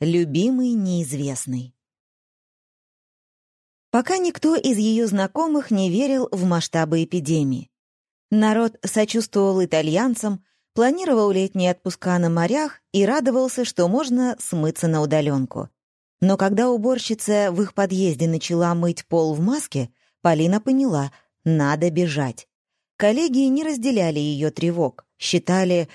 Любимый неизвестный. Пока никто из ее знакомых не верил в масштабы эпидемии. Народ сочувствовал итальянцам, планировал летние отпуска на морях и радовался, что можно смыться на удаленку. Но когда уборщица в их подъезде начала мыть пол в маске, Полина поняла — надо бежать. Коллеги не разделяли ее тревог, считали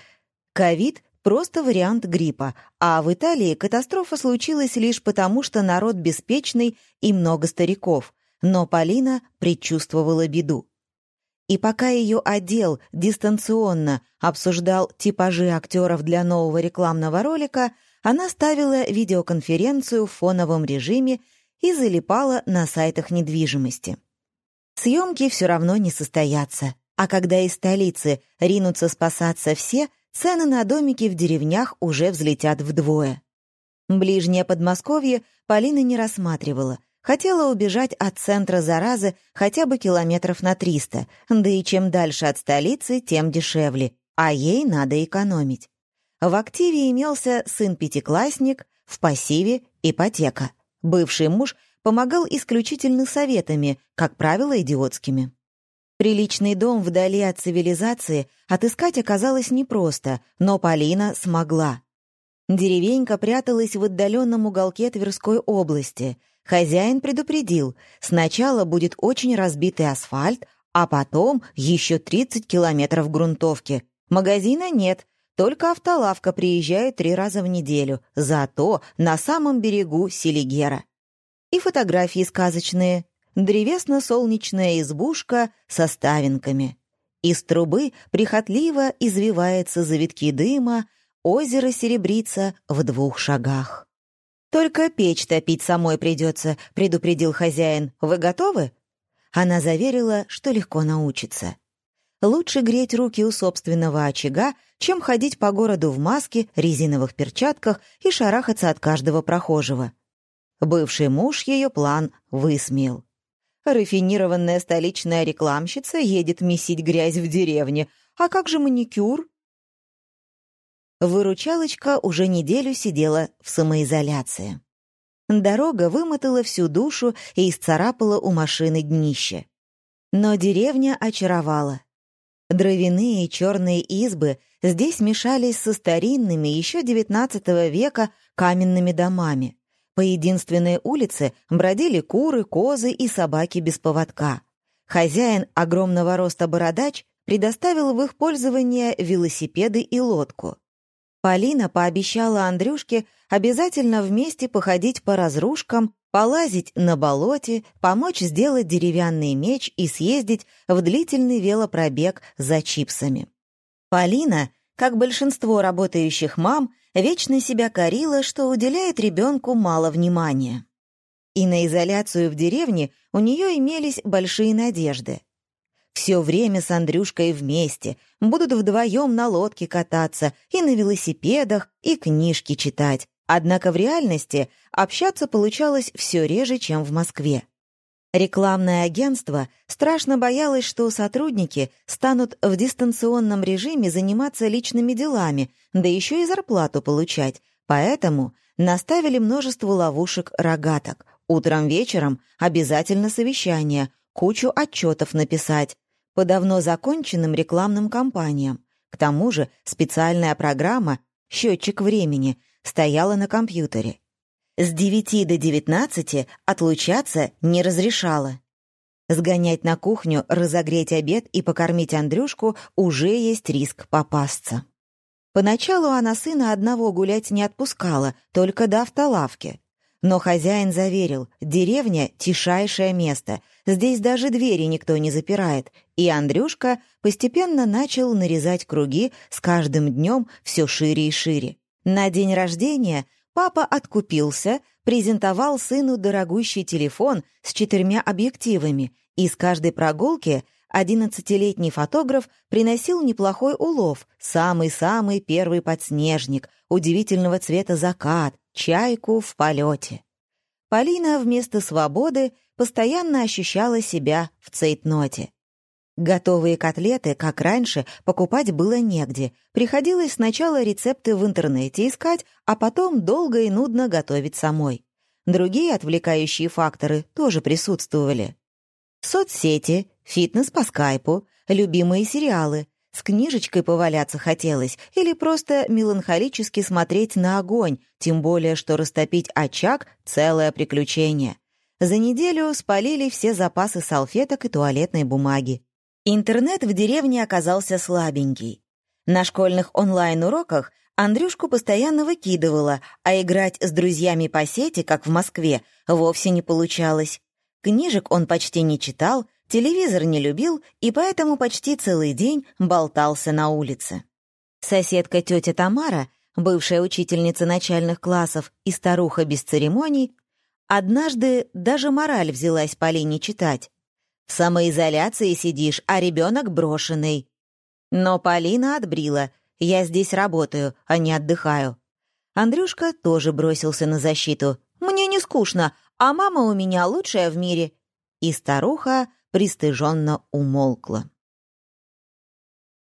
ковид просто вариант гриппа, а в Италии катастрофа случилась лишь потому, что народ беспечный и много стариков, но Полина предчувствовала беду. И пока ее отдел дистанционно обсуждал типажи актеров для нового рекламного ролика, она ставила видеоконференцию в фоновом режиме и залипала на сайтах недвижимости. Съемки все равно не состоятся, а когда из столицы ринутся спасаться все — цены на домики в деревнях уже взлетят вдвое. Ближнее Подмосковье Полина не рассматривала. Хотела убежать от центра заразы хотя бы километров на 300, да и чем дальше от столицы, тем дешевле, а ей надо экономить. В активе имелся сын-пятиклассник, в пассиве — ипотека. Бывший муж помогал исключительно советами, как правило, идиотскими. Приличный дом вдали от цивилизации отыскать оказалось непросто, но Полина смогла. Деревенька пряталась в отдаленном уголке Тверской области. Хозяин предупредил, сначала будет очень разбитый асфальт, а потом еще 30 километров грунтовки. Магазина нет, только автолавка приезжает три раза в неделю, зато на самом берегу Селигера. И фотографии сказочные, древесно-солнечная избушка со ставинками. Из трубы прихотливо извивается завитки дыма, озеро серебрится в двух шагах. «Только печь топить самой придется», — предупредил хозяин. «Вы готовы?» Она заверила, что легко научится. Лучше греть руки у собственного очага, чем ходить по городу в маске, резиновых перчатках и шарахаться от каждого прохожего. Бывший муж ее план высмеял. Рафинированная столичная рекламщица едет месить грязь в деревне. А как же маникюр? Выручалочка уже неделю сидела в самоизоляции. Дорога вымотала всю душу и исцарапала у машины днище. Но деревня очаровала. Дровяные черные избы здесь мешались со старинными еще XIX века каменными домами. По единственной улице бродили куры, козы и собаки без поводка. Хозяин огромного роста бородач предоставил в их пользование велосипеды и лодку. Полина пообещала Андрюшке обязательно вместе походить по разрушкам, полазить на болоте, помочь сделать деревянный меч и съездить в длительный велопробег за чипсами. Полина, как большинство работающих мам, вечно себя корила, что уделяет ребенку мало внимания. И на изоляцию в деревне у нее имелись большие надежды. Все время с Андрюшкой вместе, будут вдвоем на лодке кататься, и на велосипедах, и книжки читать. Однако в реальности общаться получалось все реже, чем в Москве. Рекламное агентство страшно боялось, что сотрудники станут в дистанционном режиме заниматься личными делами, да еще и зарплату получать, поэтому наставили множество ловушек-рогаток. Утром-вечером обязательно совещание, кучу отчетов написать, по давно законченным рекламным кампаниям. К тому же специальная программа «Счетчик времени» стояла на компьютере. С девяти до девятнадцати отлучаться не разрешала. Сгонять на кухню, разогреть обед и покормить Андрюшку уже есть риск попасться. Поначалу она сына одного гулять не отпускала, только до автолавки. Но хозяин заверил, деревня — тишайшее место, здесь даже двери никто не запирает, и Андрюшка постепенно начал нарезать круги с каждым днем все шире и шире. На день рождения Папа откупился, презентовал сыну дорогущий телефон с четырьмя объективами, и с каждой прогулки одиннадцатилетний фотограф приносил неплохой улов, самый-самый первый подснежник, удивительного цвета закат, чайку в полете. Полина вместо свободы постоянно ощущала себя в цейтноте. Готовые котлеты, как раньше, покупать было негде. Приходилось сначала рецепты в интернете искать, а потом долго и нудно готовить самой. Другие отвлекающие факторы тоже присутствовали. Соцсети, фитнес по скайпу, любимые сериалы. С книжечкой поваляться хотелось или просто меланхолически смотреть на огонь, тем более, что растопить очаг — целое приключение. За неделю спалили все запасы салфеток и туалетной бумаги. Интернет в деревне оказался слабенький. На школьных онлайн-уроках Андрюшку постоянно выкидывало, а играть с друзьями по сети, как в Москве, вовсе не получалось. Книжек он почти не читал, телевизор не любил и поэтому почти целый день болтался на улице. Соседка тетя Тамара, бывшая учительница начальных классов и старуха без церемоний, однажды даже мораль взялась Полине читать. В самоизоляции сидишь, а ребенок брошенный. Но Полина отбрила. Я здесь работаю, а не отдыхаю. Андрюшка тоже бросился на защиту. «Мне не скучно, а мама у меня лучшая в мире». И старуха пристыженно умолкла.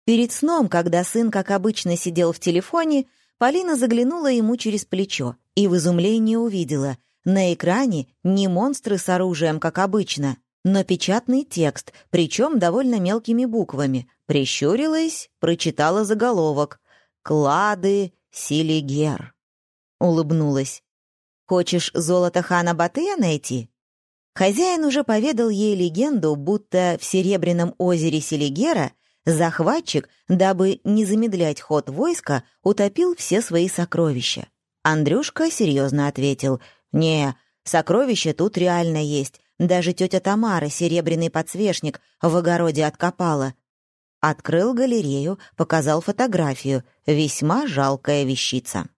Перед сном, когда сын, как обычно, сидел в телефоне, Полина заглянула ему через плечо и в изумлении увидела. На экране не монстры с оружием, как обычно, но печатный текст, причем довольно мелкими буквами. Прищурилась, прочитала заголовок «Клады Силигер». Улыбнулась. «Хочешь золото хана Батыя найти?» Хозяин уже поведал ей легенду, будто в Серебряном озере Селигера захватчик, дабы не замедлять ход войска, утопил все свои сокровища. Андрюшка серьезно ответил, «Не, сокровища тут реально есть, даже тетя Тамара серебряный подсвечник в огороде откопала. Открыл галерею, показал фотографию. Весьма жалкая вещица.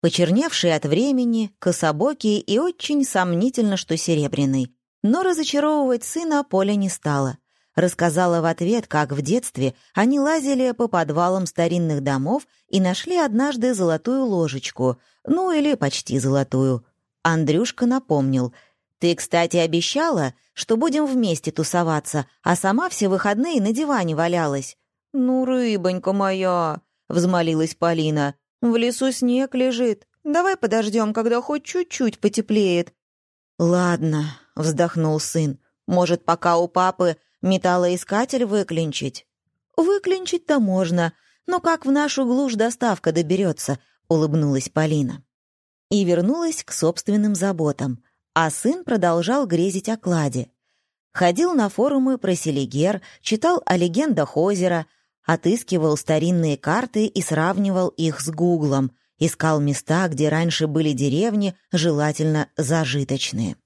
Почерневший от времени, кособокий и очень сомнительно, что серебряный. Но разочаровывать сына Поля не стала. Рассказала в ответ, как в детстве они лазили по подвалам старинных домов и нашли однажды золотую ложечку, ну или почти золотую. Андрюшка напомнил — ты, кстати, обещала, что будем вместе тусоваться, а сама все выходные на диване валялась». «Ну, рыбонька моя», — взмолилась Полина, — «в лесу снег лежит. Давай подождем, когда хоть чуть-чуть потеплеет». «Ладно», — вздохнул сын, — «может, пока у папы металлоискатель выклинчить?» «Выклинчить-то можно, но как в нашу глушь доставка доберется?» — улыбнулась Полина. И вернулась к собственным заботам а сын продолжал грезить о кладе. Ходил на форумы про Селигер, читал о легендах озера, отыскивал старинные карты и сравнивал их с Гуглом, искал места, где раньше были деревни, желательно зажиточные.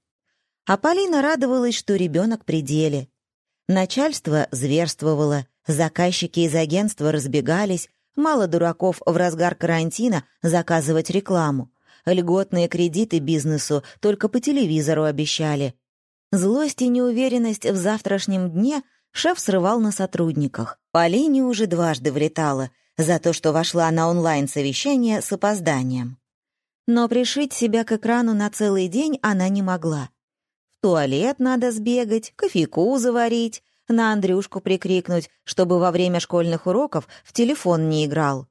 А Полина радовалась, что ребенок при деле. Начальство зверствовало, заказчики из агентства разбегались, мало дураков в разгар карантина заказывать рекламу. Льготные кредиты бизнесу только по телевизору обещали. Злость и неуверенность в завтрашнем дне шеф срывал на сотрудниках. Полине уже дважды влетала за то, что вошла на онлайн-совещание с опозданием. Но пришить себя к экрану на целый день она не могла. В туалет надо сбегать, кофейку заварить, на Андрюшку прикрикнуть, чтобы во время школьных уроков в телефон не играл.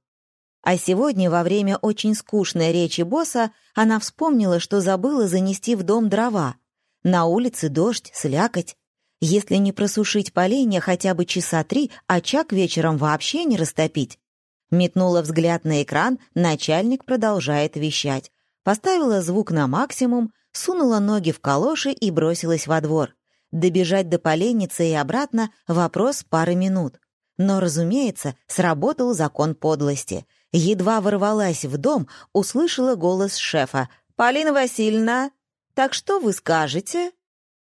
А сегодня, во время очень скучной речи босса, она вспомнила, что забыла занести в дом дрова. На улице дождь, слякоть. Если не просушить поленья хотя бы часа три, очаг вечером вообще не растопить. Метнула взгляд на экран, начальник продолжает вещать. Поставила звук на максимум, сунула ноги в калоши и бросилась во двор. Добежать до поленницы и обратно — вопрос пары минут. Но, разумеется, сработал закон подлости — едва ворвалась в дом, услышала голос шефа. «Полина Васильевна, так что вы скажете?»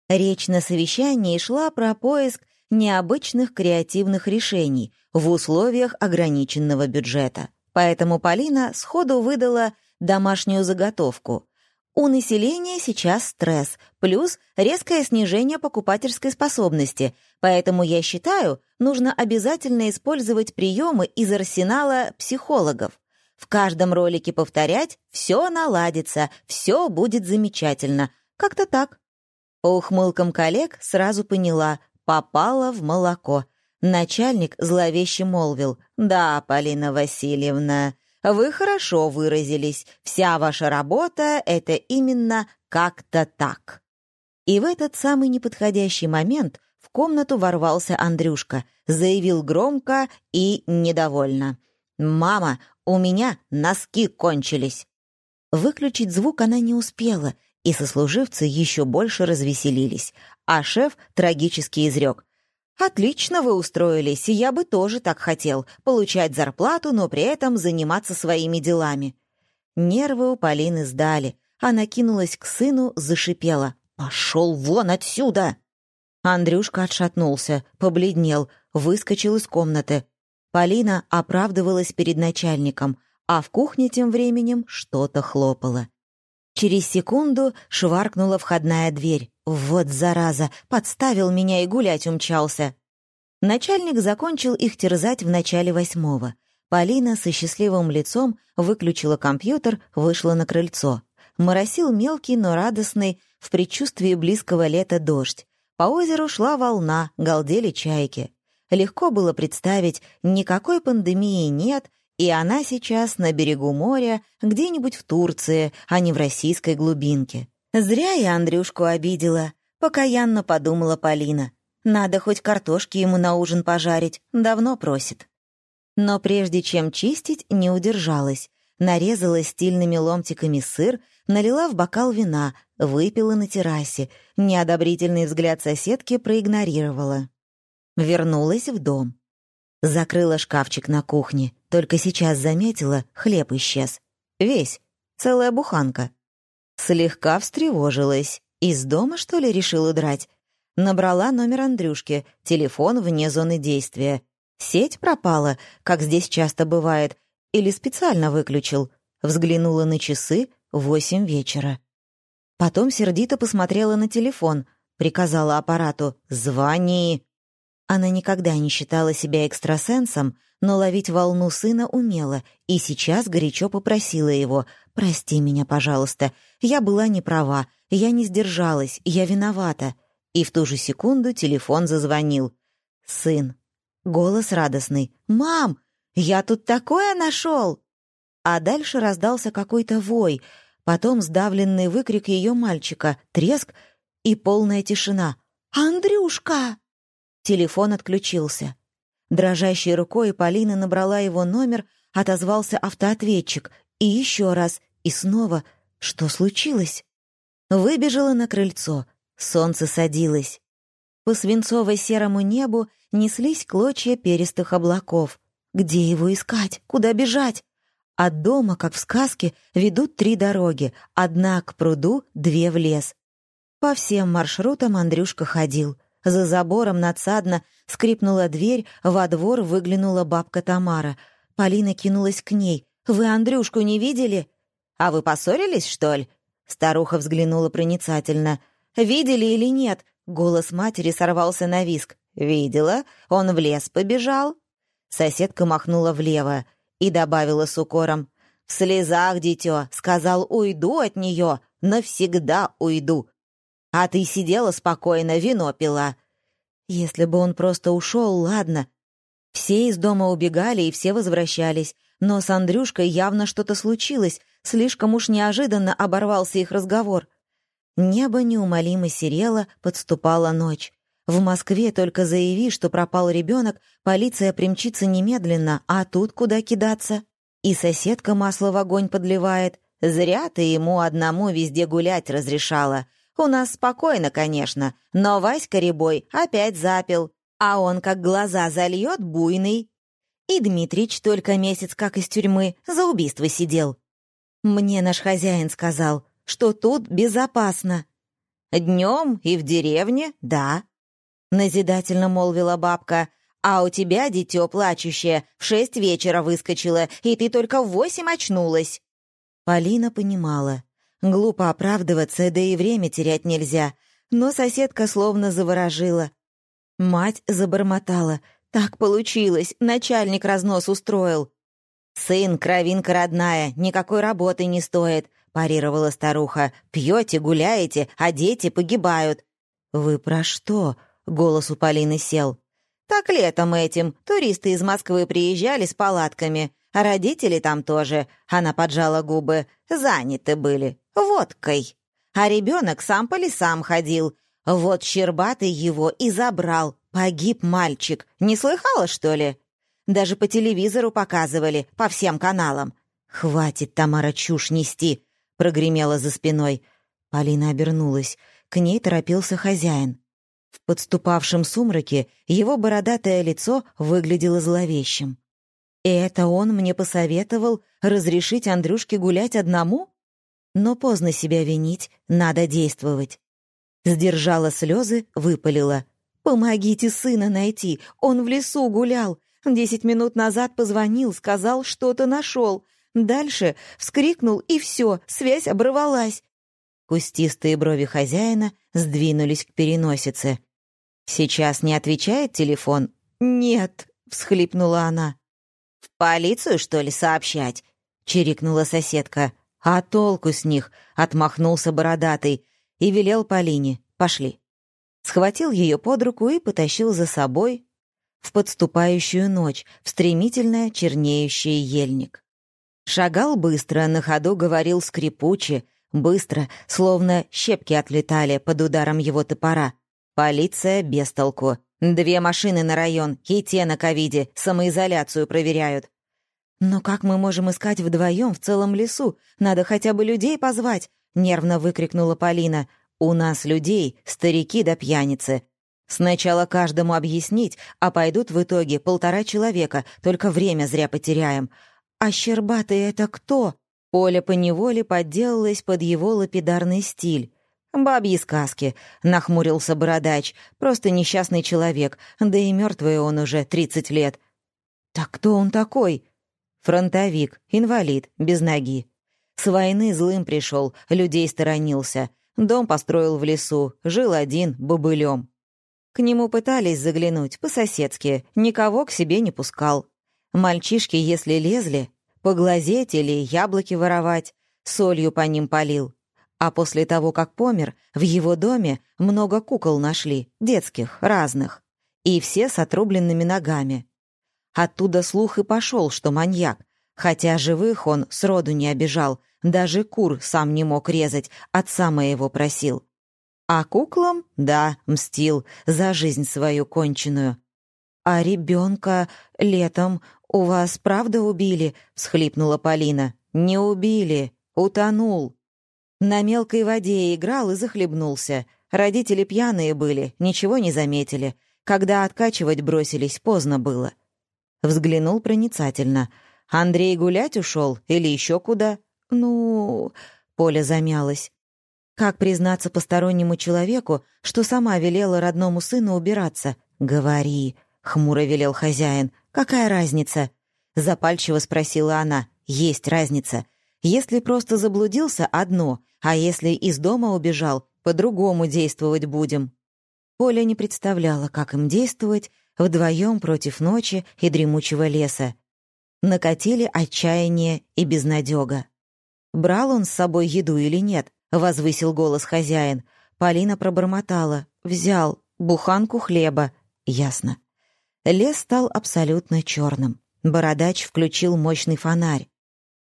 Речь на совещании шла про поиск необычных креативных решений в условиях ограниченного бюджета. Поэтому Полина сходу выдала домашнюю заготовку. У населения сейчас стресс, плюс резкое снижение покупательской способности, поэтому я считаю, нужно обязательно использовать приемы из арсенала психологов. В каждом ролике повторять «все наладится», «все будет замечательно». Как-то так. По ухмылкам коллег сразу поняла, попала в молоко. Начальник зловеще молвил. «Да, Полина Васильевна, вы хорошо выразились. Вся ваша работа — это именно как-то так». И в этот самый неподходящий момент в комнату ворвался Андрюшка, заявил громко и недовольно. «Мама, у меня носки кончились!» Выключить звук она не успела, и сослуживцы еще больше развеселились, а шеф трагически изрек. «Отлично вы устроились, я бы тоже так хотел, получать зарплату, но при этом заниматься своими делами». Нервы у Полины сдали. Она кинулась к сыну, зашипела. «Пошел вон отсюда!» Андрюшка отшатнулся, побледнел, выскочил из комнаты. Полина оправдывалась перед начальником, а в кухне тем временем что-то хлопало. Через секунду шваркнула входная дверь. Вот зараза, подставил меня и гулять умчался. Начальник закончил их терзать в начале восьмого. Полина со счастливым лицом выключила компьютер, вышла на крыльцо. Моросил мелкий, но радостный, в предчувствии близкого лета дождь. По озеру шла волна, галдели чайки. Легко было представить, никакой пандемии нет, и она сейчас на берегу моря, где-нибудь в Турции, а не в российской глубинке. Зря я Андрюшку обидела, покаянно подумала Полина. Надо хоть картошки ему на ужин пожарить, давно просит. Но прежде чем чистить, не удержалась. Нарезала стильными ломтиками сыр, налила в бокал вина, выпила на террасе. Неодобрительный взгляд соседки проигнорировала. Вернулась в дом. Закрыла шкафчик на кухне. Только сейчас заметила, хлеб исчез. Весь. Целая буханка. Слегка встревожилась. Из дома, что ли, решил удрать? Набрала номер Андрюшки, телефон вне зоны действия. Сеть пропала, как здесь часто бывает, или специально выключил. Взглянула на часы — восемь вечера. Потом сердито посмотрела на телефон, приказала аппарату «Звони!». Она никогда не считала себя экстрасенсом, но ловить волну сына умела, и сейчас горячо попросила его «Прости меня, пожалуйста, я была не права, я не сдержалась, я виновата». И в ту же секунду телефон зазвонил. «Сын». Голос радостный. «Мам, я тут такое нашел!» А дальше раздался какой-то вой, потом сдавленный выкрик ее мальчика, треск и полная тишина. «Андрюшка!» Телефон отключился. Дрожащей рукой Полина набрала его номер, отозвался автоответчик. И еще раз, и снова. Что случилось? Выбежала на крыльцо. Солнце садилось. По свинцово-серому небу неслись клочья перистых облаков. Где его искать? Куда бежать? От дома, как в сказке, ведут три дороги. Одна к пруду, две в лес. По всем маршрутам Андрюшка ходил — за забором надсадно скрипнула дверь, во двор выглянула бабка Тамара. Полина кинулась к ней. «Вы Андрюшку не видели?» «А вы поссорились, что ли?» Старуха взглянула проницательно. «Видели или нет?» Голос матери сорвался на виск. «Видела. Он в лес побежал». Соседка махнула влево и добавила с укором. «В слезах, дитё, сказал, уйду от нее, навсегда уйду. А ты сидела спокойно, вино пила. Если бы он просто ушел, ладно. Все из дома убегали и все возвращались. Но с Андрюшкой явно что-то случилось. Слишком уж неожиданно оборвался их разговор. Небо неумолимо серело, подступала ночь. В Москве только заяви, что пропал ребенок, полиция примчится немедленно, а тут куда кидаться? И соседка масло в огонь подливает. Зря ты ему одному везде гулять разрешала. У нас спокойно, конечно, но Васька Рябой опять запил, а он как глаза зальет буйный. И Дмитрич только месяц как из тюрьмы за убийство сидел. Мне наш хозяин сказал, что тут безопасно. Днем и в деревне, да. Назидательно молвила бабка, а у тебя, дитё плачущее, в шесть вечера выскочила, и ты только в восемь очнулась. Полина понимала. Глупо оправдываться, да и время терять нельзя. Но соседка словно заворожила. Мать забормотала. «Так получилось, начальник разнос устроил». «Сын, кровинка родная, никакой работы не стоит», — парировала старуха. «Пьете, гуляете, а дети погибают». «Вы про что?» — голос у Полины сел. Так летом этим туристы из Москвы приезжали с палатками, родители там тоже, она поджала губы, заняты были, водкой. А ребенок сам по лесам ходил. Вот Щербатый его и забрал. Погиб мальчик. Не слыхала, что ли? Даже по телевизору показывали, по всем каналам. «Хватит, Тамара, чушь нести!» — прогремела за спиной. Полина обернулась. К ней торопился хозяин. В подступавшем сумраке его бородатое лицо выглядело зловещим. И это он мне посоветовал разрешить Андрюшке гулять одному? Но поздно себя винить, надо действовать. Сдержала слезы, выпалила. «Помогите сына найти, он в лесу гулял. Десять минут назад позвонил, сказал, что-то нашел. Дальше вскрикнул, и все, связь оборвалась. Кустистые брови хозяина сдвинулись к переносице. «Сейчас не отвечает телефон?» «Нет», — всхлипнула она. «В полицию, что ли, сообщать?» — чирикнула соседка. «А толку с них?» — отмахнулся бородатый и велел Полине. «Пошли». Схватил ее под руку и потащил за собой в подступающую ночь, в стремительно чернеющий ельник. Шагал быстро, на ходу говорил скрипуче, быстро, словно щепки отлетали под ударом его топора. Полиция без толку. Две машины на район, и те на ковиде, самоизоляцию проверяют. «Но как мы можем искать вдвоем в целом лесу? Надо хотя бы людей позвать!» — нервно выкрикнула Полина. «У нас людей, старики да пьяницы. Сначала каждому объяснить, а пойдут в итоге полтора человека, только время зря потеряем. А Щербатый это кто? Оля поневоле подделалась под его лапидарный стиль. «Бабьи сказки», — нахмурился бородач, — «просто несчастный человек, да и мертвый он уже тридцать лет». «Так кто он такой?» «Фронтовик, инвалид, без ноги. С войны злым пришел, людей сторонился. Дом построил в лесу, жил один, бобылем. К нему пытались заглянуть, по-соседски, никого к себе не пускал. Мальчишки, если лезли, поглазеть или яблоки воровать, солью по ним полил. А после того, как помер, в его доме много кукол нашли, детских, разных. И все с отрубленными ногами. Оттуда слух и пошел, что маньяк. Хотя живых он сроду не обижал, даже кур сам не мог резать, отца моего просил. А куклам, да, мстил за жизнь свою конченую. А ребенка летом у вас правда убили? всхлипнула Полина. Не убили, утонул. На мелкой воде играл и захлебнулся. Родители пьяные были, ничего не заметили. Когда откачивать бросились, поздно было. Взглянул проницательно. Андрей гулять ушел или еще куда? Ну, Поля замялась. Как признаться постороннему человеку, что сама велела родному сыну убираться? «Говори», — хмуро велел хозяин. «Какая разница?» Запальчиво спросила она. «Есть разница. Если просто заблудился — одно, а если из дома убежал, по-другому действовать будем». Поля не представляла, как им действовать вдвоем против ночи и дремучего леса. Накатили отчаяние и безнадега. Брал он с собой еду или нет, — возвысил голос хозяин. Полина пробормотала. «Взял. Буханку хлеба». «Ясно». Лес стал абсолютно черным. Бородач включил мощный фонарь.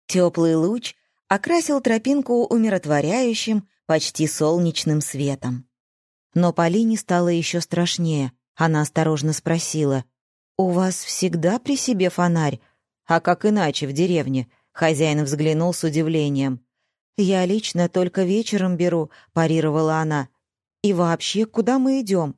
Теплый луч окрасил тропинку умиротворяющим, почти солнечным светом. Но Полине стало еще страшнее. Она осторожно спросила. «У вас всегда при себе фонарь? А как иначе в деревне?» Хозяин взглянул с удивлением. «Я лично только вечером беру», — парировала она. «И вообще, куда мы идем?»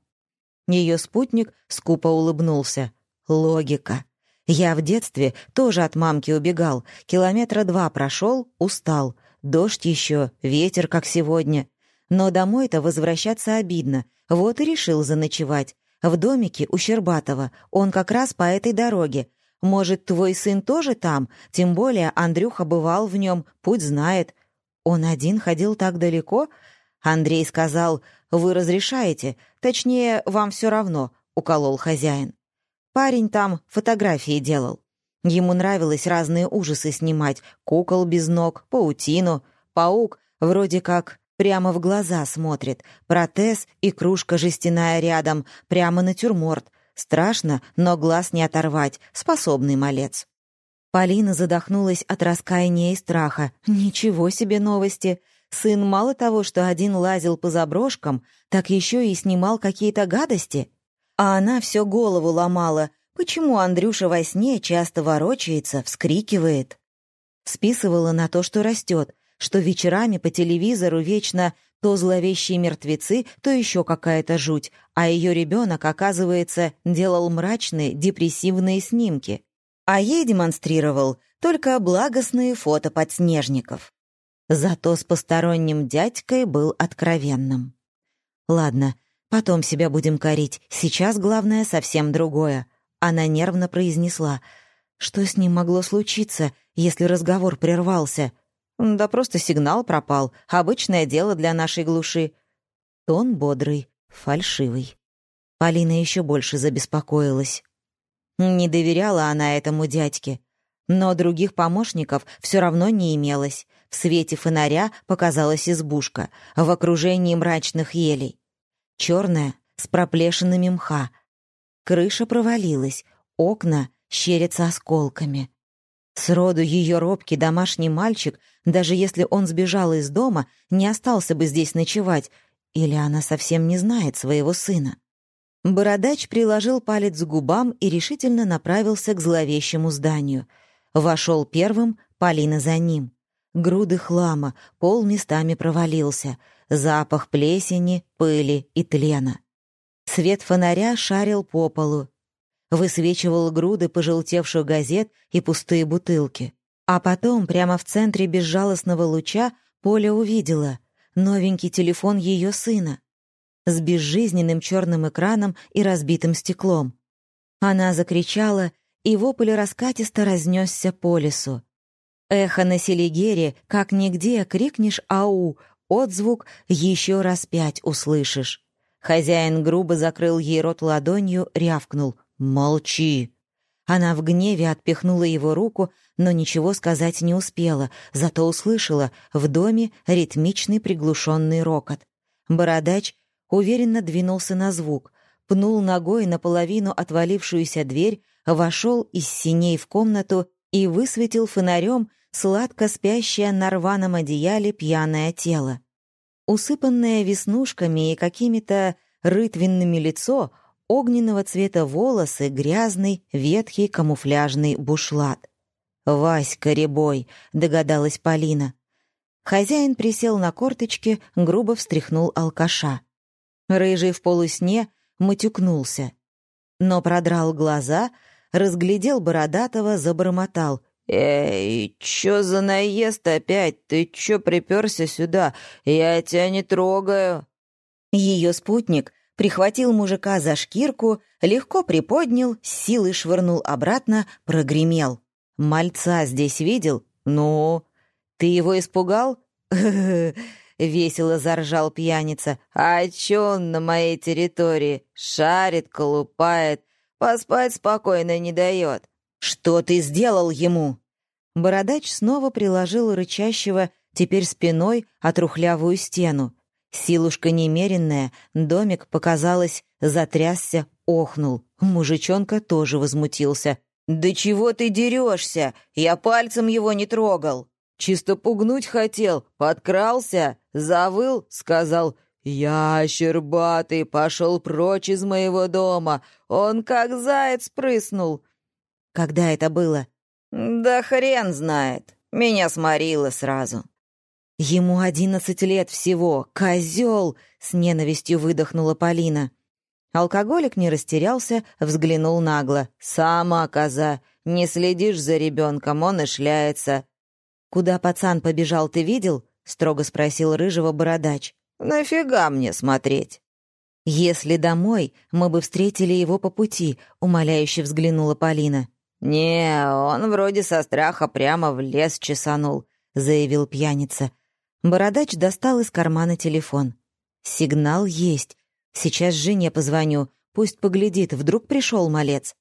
Ее спутник скупо улыбнулся. «Логика. Я в детстве тоже от мамки убегал. Километра два прошел, устал. Дождь еще, ветер, как сегодня. Но домой-то возвращаться обидно. Вот и решил заночевать. В домике у Щербатова. Он как раз по этой дороге. Может, твой сын тоже там? Тем более Андрюха бывал в нем, путь знает. «Он один ходил так далеко?» Андрей сказал, «Вы разрешаете? Точнее, вам все равно», — уколол хозяин. Парень там фотографии делал. Ему нравилось разные ужасы снимать, кукол без ног, паутину. Паук вроде как прямо в глаза смотрит, протез и кружка жестяная рядом, прямо натюрморт. Страшно, но глаз не оторвать, способный малец. Полина задохнулась от раскаяния и страха. Ничего себе новости! Сын мало того, что один лазил по заброшкам, так еще и снимал какие-то гадости. А она все голову ломала, почему Андрюша во сне часто ворочается, вскрикивает. Списывала на то, что растет, что вечерами по телевизору вечно то зловещие мертвецы, то еще какая-то жуть, а ее ребенок, оказывается, делал мрачные, депрессивные снимки. А ей демонстрировал только благостные фото подснежников. Зато с посторонним дядькой был откровенным. «Ладно, потом себя будем корить, сейчас главное совсем другое», она нервно произнесла. «Что с ним могло случиться, если разговор прервался?» «Да просто сигнал пропал. Обычное дело для нашей глуши». Тон бодрый, фальшивый. Полина еще больше забеспокоилась. Не доверяла она этому дядьке. Но других помощников все равно не имелось. В свете фонаря показалась избушка, в окружении мрачных елей. Черная, с проплешинами мха. Крыша провалилась, окна щерятся осколками. Сроду ее робкий домашний мальчик, даже если он сбежал из дома, не остался бы здесь ночевать, или она совсем не знает своего сына. Бородач приложил палец к губам и решительно направился к зловещему зданию. Вошел первым, Полина за ним. Груды хлама, пол местами провалился, запах плесени, пыли и тлена. Свет фонаря шарил по полу, высвечивал груды пожелтевших газет и пустые бутылки. А потом, прямо в центре безжалостного луча, Поля увидела новенький телефон ее сына с безжизненным черным экраном и разбитым стеклом. Она закричала, и вопль раскатисто разнесся по лесу. Эхо на Селигере, как нигде, крикнешь «Ау!», отзвук еще раз пять услышишь. Хозяин грубо закрыл ей рот ладонью, рявкнул. «Молчи!» Она в гневе отпихнула его руку, но ничего сказать не успела, зато услышала в доме ритмичный приглушенный рокот. Бородач уверенно двинулся на звук, пнул ногой наполовину отвалившуюся дверь, вошел из синей в комнату и высветил фонарем сладко спящее на рваном одеяле пьяное тело. Усыпанное веснушками и какими-то рытвенными лицо огненного цвета волосы, грязный, ветхий камуфляжный бушлат. «Васька Рябой», — догадалась Полина. Хозяин присел на корточки, грубо встряхнул алкаша. Рыжий в полусне матюкнулся. Но продрал глаза, разглядел Бородатого, забормотал. «Эй, чё за наезд опять? Ты чё приперся сюда? Я тебя не трогаю!» Ее спутник прихватил мужика за шкирку, легко приподнял, силой швырнул обратно, прогремел. «Мальца здесь видел? Ну? Ты его испугал?» весело заржал пьяница. «А чё он на моей территории? Шарит, колупает, поспать спокойно не дает. Что ты сделал ему?» Бородач снова приложил рычащего, теперь спиной, отрухлявую стену. Силушка немеренная, домик, показалось, затрясся, охнул. Мужичонка тоже возмутился. «Да чего ты дерешься? Я пальцем его не трогал!» «Чисто пугнуть хотел, подкрался, завыл, сказал, «Я, щербатый, пошел прочь из моего дома, он как заяц прыснул». «Когда это было?» «Да хрен знает, меня сморило сразу». «Ему одиннадцать лет всего, козел!» — с ненавистью выдохнула Полина. Алкоголик не растерялся, взглянул нагло. «Сама коза! Не следишь за ребенком, он и шляется!» «Куда пацан побежал, ты видел?» — строго спросил рыжего бородач. «Нафига мне смотреть?» «Если домой, мы бы встретили его по пути», — умоляюще взглянула Полина. «Не, он вроде со страха прямо в лес чесанул», — заявил пьяница. Бородач достал из кармана телефон. «Сигнал есть. Сейчас жене позвоню. Пусть поглядит, вдруг пришел малец».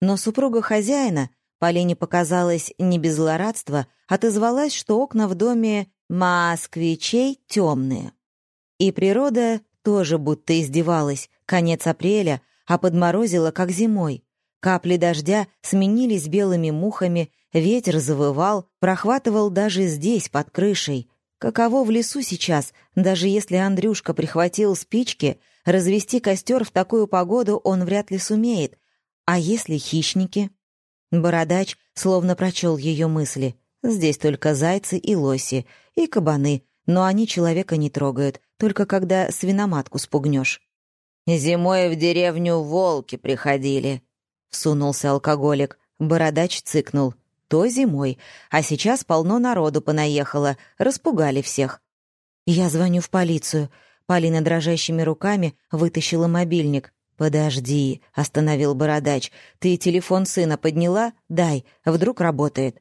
Но супруга хозяина, Полине показалось не без злорадства, отозвалась, что окна в доме москвичей темные. И природа тоже будто издевалась. Конец апреля, а подморозило, как зимой. Капли дождя сменились белыми мухами, ветер завывал, прохватывал даже здесь, под крышей. Каково в лесу сейчас, даже если Андрюшка прихватил спички, развести костер в такую погоду он вряд ли сумеет. А если хищники? Бородач словно прочел ее мысли. Здесь только зайцы и лоси, и кабаны, но они человека не трогают, только когда свиноматку спугнешь. «Зимой в деревню волки приходили», — всунулся алкоголик. Бородач цыкнул. «То зимой, а сейчас полно народу понаехало, распугали всех». «Я звоню в полицию». Полина дрожащими руками вытащила мобильник. «Подожди», — остановил Бородач. «Ты телефон сына подняла? Дай, вдруг работает».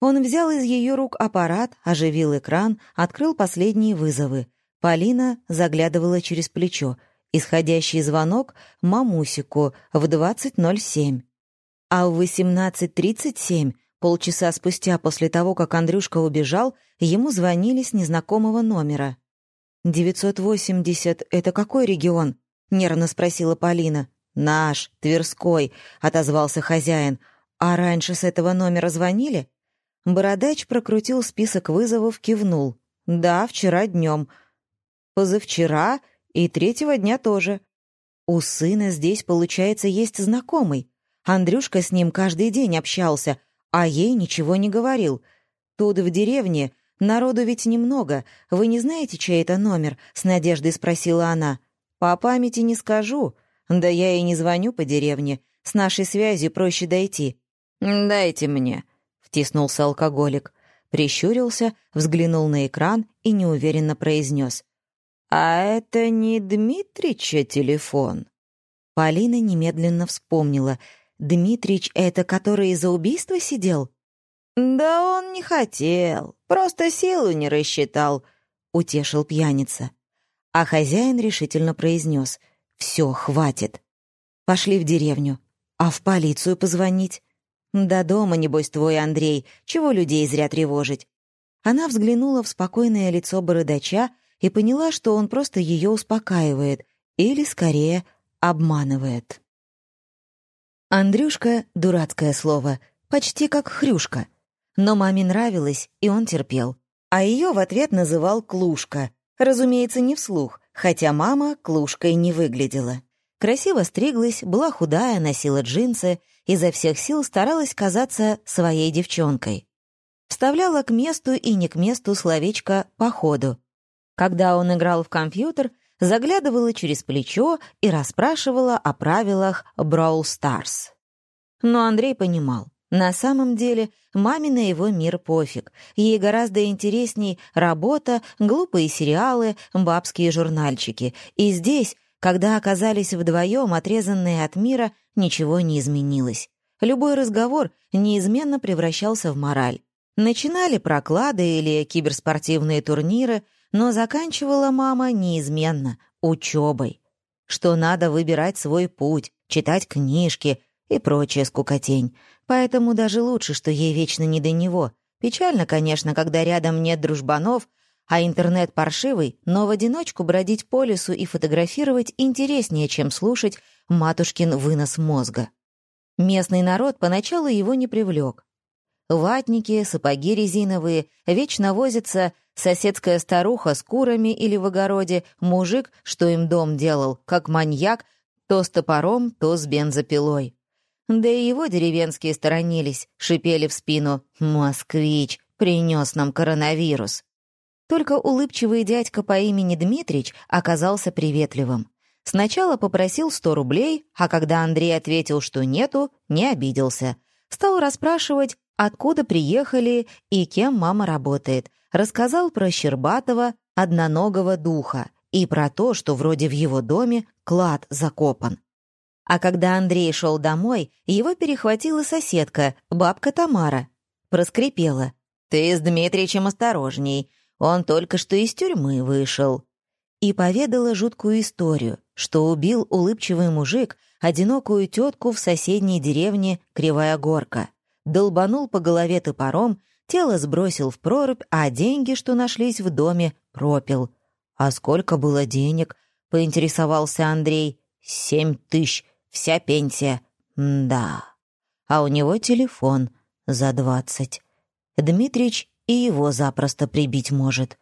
Он взял из ее рук аппарат, оживил экран, открыл последние вызовы. Полина заглядывала через плечо. Исходящий звонок — мамусику в 20.07. А в 18.37, полчаса спустя после того, как Андрюшка убежал, ему звонили с незнакомого номера. «980 — это какой регион?» — нервно спросила Полина. «Наш, Тверской», — отозвался хозяин. «А раньше с этого номера звонили?» Бородач прокрутил список вызовов, кивнул. «Да, вчера днем. Позавчера и третьего дня тоже. У сына здесь, получается, есть знакомый. Андрюшка с ним каждый день общался, а ей ничего не говорил. Тут в деревне народу ведь немного. Вы не знаете, чей это номер?» — с надеждой спросила она. «По памяти не скажу. Да я и не звоню по деревне. С нашей связью проще дойти. Дайте мне», втиснулся алкоголик. Прищурился, взглянул на экран и неуверенно произнес. «А это не Дмитрича телефон?» Полина немедленно вспомнила. «Дмитрич — это который из-за убийства сидел?» «Да он не хотел, просто силу не рассчитал», — утешил пьяница. А хозяин решительно произнес. «Все, хватит. Пошли в деревню. А в полицию позвонить?» «Да дома, небось, твой Андрей, чего людей зря тревожить?» Она взглянула в спокойное лицо бородача и поняла, что он просто ее успокаивает, или, скорее, обманывает. Андрюшка — дурацкое слово, почти как хрюшка. Но маме нравилось, и он терпел. А ее в ответ называл Клушка. Разумеется, не вслух, хотя мама Клушкой не выглядела. Красиво стриглась, была худая, носила джинсы, изо всех сил старалась казаться своей девчонкой. Вставляла к месту и не к месту словечко «по ходу». Когда он играл в компьютер, заглядывала через плечо и расспрашивала о правилах Brawl Stars. Но Андрей понимал, на самом деле маме на его мир пофиг. Ей гораздо интересней работа, глупые сериалы, бабские журнальчики. И здесь когда оказались вдвоем, отрезанные от мира, ничего не изменилось. Любой разговор неизменно превращался в мораль. Начинали проклады или киберспортивные турниры, но заканчивала мама неизменно учебой. Что надо выбирать свой путь, читать книжки и прочая скукотень. Поэтому даже лучше, что ей вечно не до него. Печально, конечно, когда рядом нет дружбанов — а интернет паршивый, но в одиночку бродить по лесу и фотографировать интереснее, чем слушать матушкин вынос мозга. Местный народ поначалу его не привлек. Ватники, сапоги резиновые, вечно возится соседская старуха с курами или в огороде, мужик, что им дом делал, как маньяк, то с топором, то с бензопилой. Да и его деревенские сторонились, шипели в спину «Москвич, принес нам коронавирус». Только улыбчивый дядька по имени Дмитрич оказался приветливым. Сначала попросил сто рублей, а когда Андрей ответил, что нету, не обиделся. Стал расспрашивать, откуда приехали и кем мама работает. Рассказал про Щербатова, одноногого духа, и про то, что вроде в его доме клад закопан. А когда Андрей шел домой, его перехватила соседка, бабка Тамара. Проскрипела. «Ты с Дмитричем осторожней. Он только что из тюрьмы вышел». И поведала жуткую историю, что убил улыбчивый мужик одинокую тетку в соседней деревне Кривая Горка. Долбанул по голове топором, тело сбросил в прорубь, а деньги, что нашлись в доме, пропил. «А сколько было денег?» — поинтересовался Андрей. Семь тысяч, вся пенсия. да. А у него телефон за двадцать. Дмитрич и его запросто прибить может.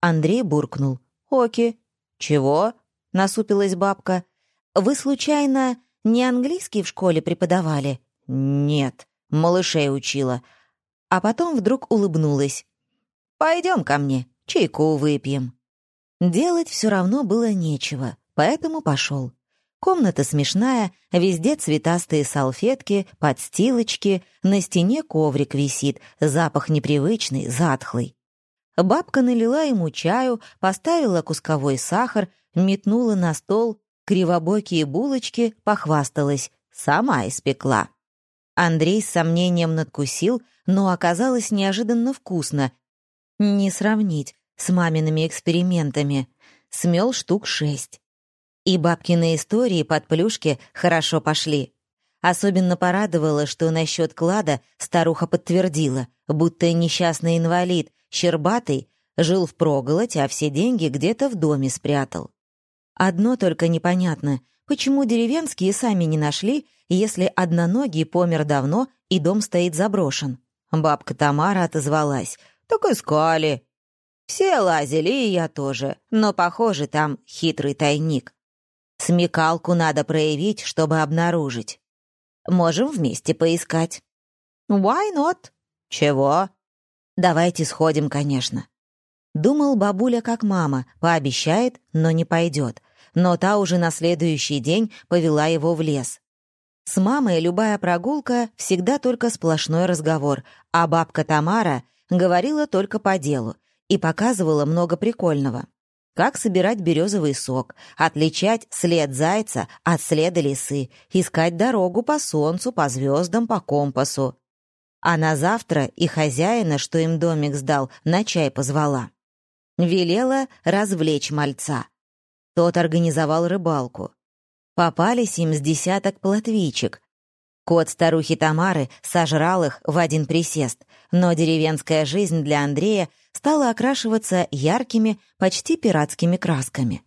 Андрей буркнул. «Оки». «Чего?» — насупилась бабка. «Вы, случайно, не английский в школе преподавали?» «Нет, малышей учила». А потом вдруг улыбнулась. «Пойдем ко мне, чайку выпьем». Делать все равно было нечего, поэтому пошел. Комната смешная, везде цветастые салфетки, подстилочки, на стене коврик висит, запах непривычный, затхлый. Бабка налила ему чаю, поставила кусковой сахар, метнула на стол кривобокие булочки, похвасталась. Сама испекла. Андрей с сомнением надкусил, но оказалось неожиданно вкусно. Не сравнить с мамиными экспериментами. Смел штук шесть. И бабкины истории под плюшки хорошо пошли. Особенно порадовало, что насчет клада старуха подтвердила, будто несчастный инвалид, щербатый, жил в впроголодь, а все деньги где-то в доме спрятал. Одно только непонятно, почему деревенские сами не нашли, если одноногий помер давно и дом стоит заброшен. Бабка Тамара отозвалась. «Так искали». «Все лазили, и я тоже, но, похоже, там хитрый тайник. Смекалку надо проявить, чтобы обнаружить. Можем вместе поискать». «Why not?» «Чего?» «Давайте сходим, конечно». Думал бабуля как мама, пообещает, но не пойдет. Но та уже на следующий день повела его в лес. С мамой любая прогулка всегда только сплошной разговор, а бабка Тамара говорила только по делу и показывала много прикольного как собирать березовый сок, отличать след зайца от следа лисы, искать дорогу по солнцу, по звездам, по компасу. А на завтра и хозяина, что им домик сдал, на чай позвала. Велела развлечь мальца. Тот организовал рыбалку. Попались им с десяток плотвичек, Кот старухи Тамары сожрал их в один присест, но деревенская жизнь для Андрея стала окрашиваться яркими, почти пиратскими красками.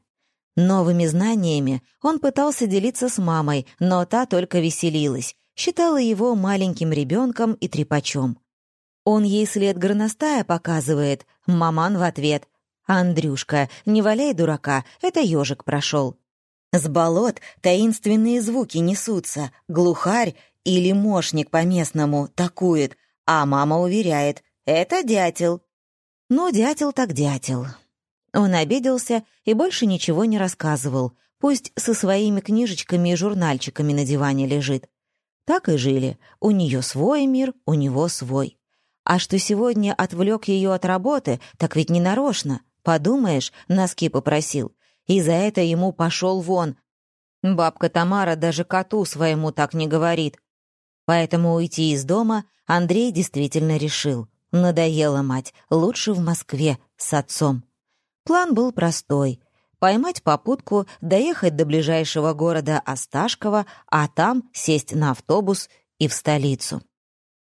Новыми знаниями он пытался делиться с мамой, но та только веселилась, считала его маленьким ребенком и трепачом. Он ей след горностая показывает, маман в ответ. «Андрюшка, не валяй дурака, это ежик прошел». С болот таинственные звуки несутся, глухарь или мошник по-местному такует, а мама уверяет «это дятел». Ну, дятел так дятел. Он обиделся и больше ничего не рассказывал, пусть со своими книжечками и журнальчиками на диване лежит. Так и жили. У нее свой мир, у него свой. А что сегодня отвлек ее от работы, так ведь не нарочно. Подумаешь, носки попросил. И за это ему пошел вон. Бабка Тамара даже коту своему так не говорит. Поэтому уйти из дома Андрей действительно решил. Надоела мать, лучше в Москве, с отцом. План был простой — поймать попутку, доехать до ближайшего города Осташкова, а там сесть на автобус и в столицу.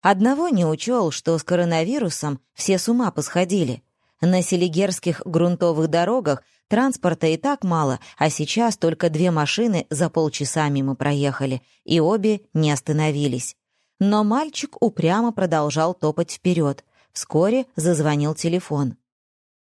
Одного не учел, что с коронавирусом все с ума посходили. На селигерских грунтовых дорогах Транспорта и так мало, а сейчас только две машины за полчаса мимо проехали, и обе не остановились. Но мальчик упрямо продолжал топать вперед. Вскоре зазвонил телефон.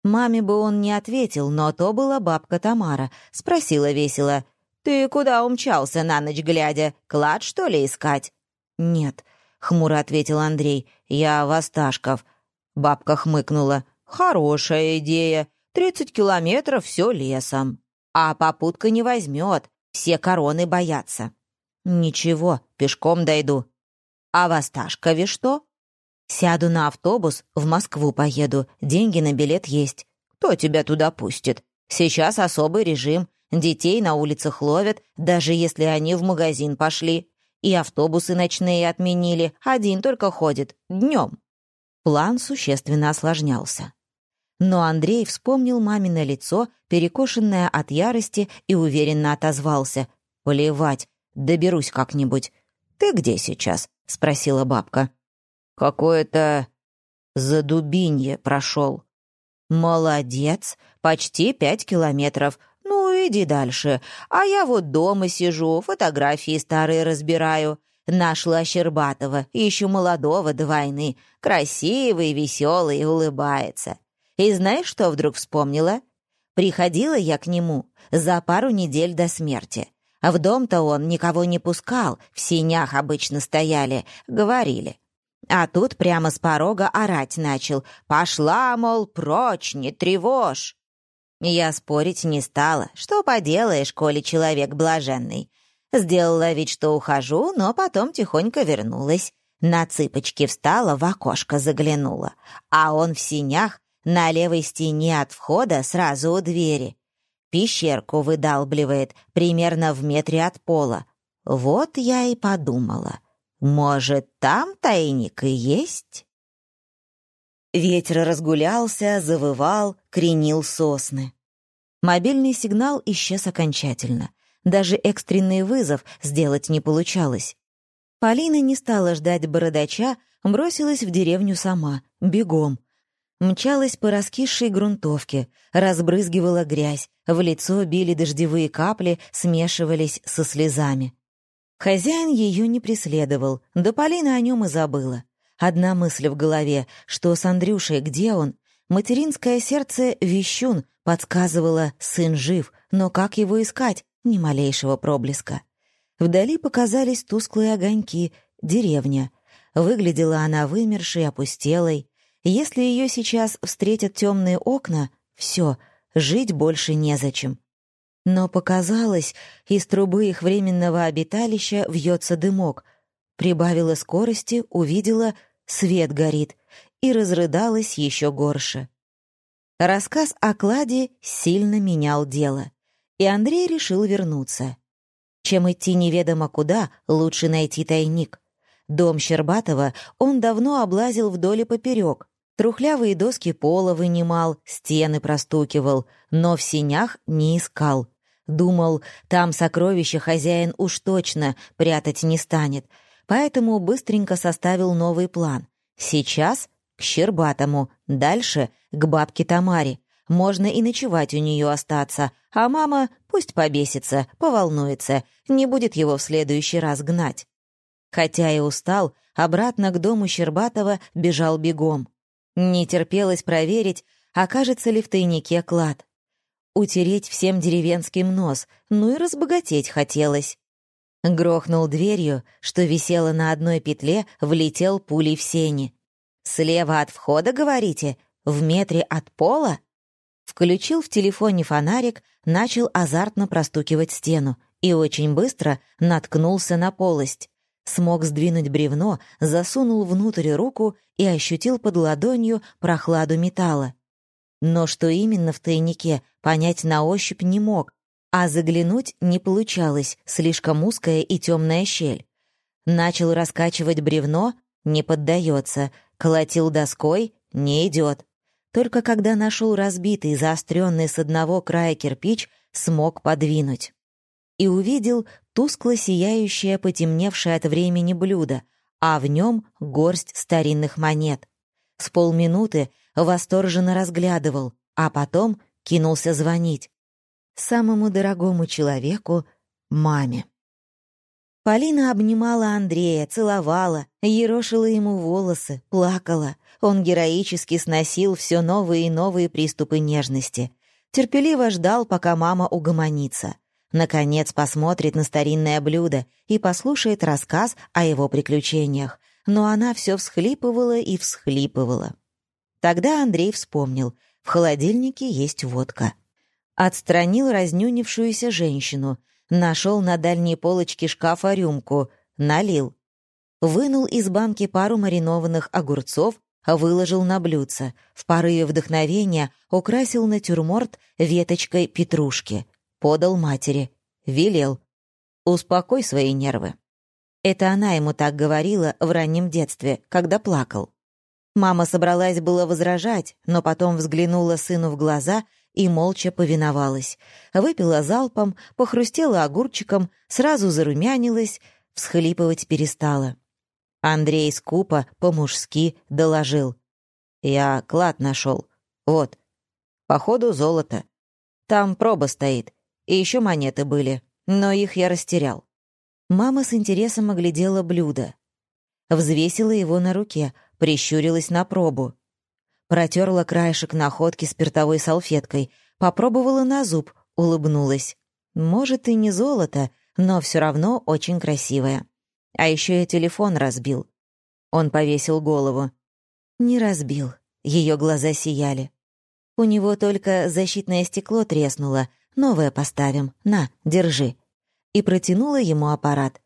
Маме бы он не ответил, но то была бабка Тамара. Спросила весело. «Ты куда умчался на ночь глядя? Клад, что ли, искать?» «Нет», — хмуро ответил Андрей. «Я Восташков». Бабка хмыкнула. «Хорошая идея. Тридцать километров все лесом. А попутка не возьмет, все короны боятся. Ничего, пешком дойду. А в Осташкове что? Сяду на автобус, в Москву поеду, деньги на билет есть. Кто тебя туда пустит? Сейчас особый режим, детей на улицах ловят, даже если они в магазин пошли. И автобусы ночные отменили, один только ходит, днем. План существенно осложнялся. Но Андрей вспомнил мамино лицо, перекошенное от ярости, и уверенно отозвался. «Плевать, доберусь как-нибудь». «Ты где сейчас?» — спросила бабка. «Какое-то задубинье прошел». «Молодец, почти пять километров. Ну иди дальше. А я вот дома сижу, фотографии старые разбираю. Нашла Щербатова, еще молодого до войны. Красивый, веселый, улыбается. И знаешь, что вдруг вспомнила? Приходила я к нему за пару недель до смерти. А в дом-то он никого не пускал, в синях обычно стояли, говорили. А тут прямо с порога орать начал. «Пошла, мол, прочь, не тревожь!» Я спорить не стала. Что поделаешь, коли человек блаженный. Сделала вид, что ухожу, но потом тихонько вернулась. На цыпочки встала, в окошко заглянула. А он в синях, на левой стене от входа, сразу у двери. Пещерку выдалбливает, примерно в метре от пола. Вот я и подумала. Может, там тайник и есть? Ветер разгулялся, завывал, кренил сосны. Мобильный сигнал исчез окончательно. Даже экстренный вызов сделать не получалось. Полина не стала ждать бородача, бросилась в деревню сама, бегом. Мчалась по раскисшей грунтовке, разбрызгивала грязь, в лицо били дождевые капли, смешивались со слезами. Хозяин ее не преследовал, да Полина о нем и забыла. Одна мысль в голове, что с Андрюшей где он? Материнское сердце вещун подсказывало, сын жив, но как его искать? Ни малейшего проблеска. Вдали показались тусклые огоньки, деревня. Выглядела она вымершей, опустелой. Если ее сейчас встретят темные окна, все, жить больше незачем. Но показалось, из трубы их временного обиталища вьется дымок. Прибавила скорости, увидела, свет горит, и разрыдалась еще горше. Рассказ о кладе сильно менял дело, и Андрей решил вернуться. Чем идти неведомо куда, лучше найти тайник. Дом Щербатова он давно облазил вдоль и поперек, Трухлявые доски пола вынимал, стены простукивал, но в синях не искал. Думал, там сокровища хозяин уж точно прятать не станет, поэтому быстренько составил новый план. Сейчас к Щербатому, дальше к бабке Тамаре. Можно и ночевать у нее остаться, а мама пусть побесится, поволнуется, не будет его в следующий раз гнать. Хотя и устал, обратно к дому Щербатова бежал бегом. Не терпелось проверить, окажется ли в тайнике клад. Утереть всем деревенским нос, ну и разбогатеть хотелось. Грохнул дверью, что висела на одной петле, влетел пулей в сени. «Слева от входа, говорите? В метре от пола?» Включил в телефоне фонарик, начал азартно простукивать стену и очень быстро наткнулся на полость. Смог сдвинуть бревно, засунул внутрь руку и ощутил под ладонью прохладу металла. Но что именно в тайнике, понять на ощупь не мог, а заглянуть не получалось, слишком узкая и темная щель. Начал раскачивать бревно — не поддается, колотил доской — не идет. Только когда нашел разбитый, заостренный с одного края кирпич, смог подвинуть. И увидел тускло сияющее, потемневшее от времени блюдо, а в нем горсть старинных монет. С полминуты восторженно разглядывал, а потом кинулся звонить. Самому дорогому человеку — маме. Полина обнимала Андрея, целовала, ерошила ему волосы, плакала. Он героически сносил все новые и новые приступы нежности. Терпеливо ждал, пока мама угомонится. Наконец посмотрит на старинное блюдо и послушает рассказ о его приключениях. Но она все всхлипывала и всхлипывала. Тогда Андрей вспомнил. В холодильнике есть водка. Отстранил разнюнившуюся женщину. Нашел на дальней полочке шкафа рюмку. Налил. Вынул из банки пару маринованных огурцов, выложил на блюдце. В порыве вдохновения украсил натюрморт веточкой петрушки — подал матери. Велел. «Успокой свои нервы». Это она ему так говорила в раннем детстве, когда плакал. Мама собралась было возражать, но потом взглянула сыну в глаза и молча повиновалась. Выпила залпом, похрустела огурчиком, сразу зарумянилась, всхлипывать перестала. Андрей скупо, по-мужски доложил. «Я клад нашел. Вот. Походу, золото. Там проба стоит. И еще монеты были, но их я растерял. Мама с интересом оглядела блюдо. Взвесила его на руке, прищурилась на пробу. Протерла краешек находки спиртовой салфеткой, попробовала на зуб, улыбнулась. Может, и не золото, но все равно очень красивое. А еще я телефон разбил. Он повесил голову. Не разбил. Ее глаза сияли. У него только защитное стекло треснуло. Новое поставим. На, держи. И протянула ему аппарат.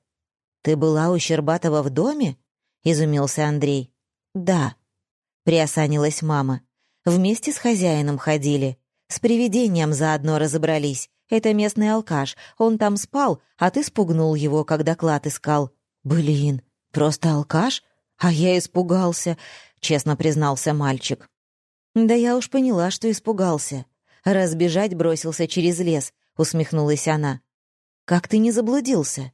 «Ты была у Щербатова в доме?» — изумился Андрей. «Да», — приосанилась мама. «Вместе с хозяином ходили. С привидением заодно разобрались. Это местный алкаш. Он там спал, а ты спугнул его, когда клад искал». «Блин, просто алкаш? А я испугался», — честно признался мальчик. «Да я уж поняла, что испугался. Разбежать бросился через лес», — усмехнулась она. «Как ты не заблудился?»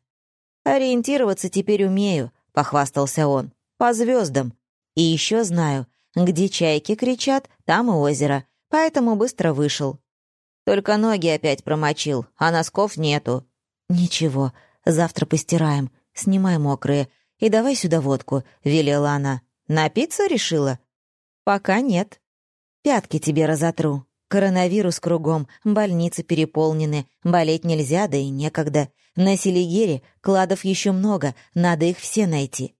«Ориентироваться теперь умею», — похвастался он. «По звездам. И еще знаю, где чайки кричат, там и озеро, поэтому быстро вышел. Только ноги опять промочил, а носков нету». «Ничего, завтра постираем. Снимай мокрые. И давай сюда водку», — велела она. «Напиться решила?» «Пока нет». Пятки тебе разотру. Коронавирус кругом, больницы переполнены, болеть нельзя, да и некогда. На Селигере кладов еще много, надо их все найти.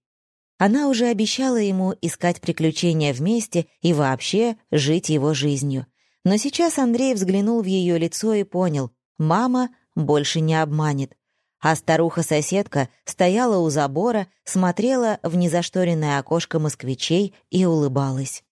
Она уже обещала ему искать приключения вместе и вообще жить его жизнью. Но сейчас Андрей взглянул в ее лицо и понял, мама больше не обманет. А старуха-соседка стояла у забора, смотрела в незашторенное окошко москвичей и улыбалась.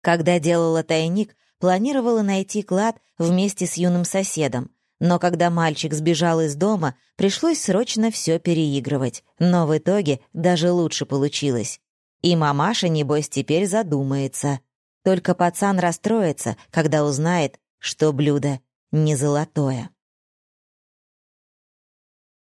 Когда делала тайник, планировала найти клад вместе с юным соседом. Но когда мальчик сбежал из дома, пришлось срочно все переигрывать. Но в итоге даже лучше получилось. И мамаша, небось, теперь задумается. Только пацан расстроится, когда узнает, что блюдо не золотое.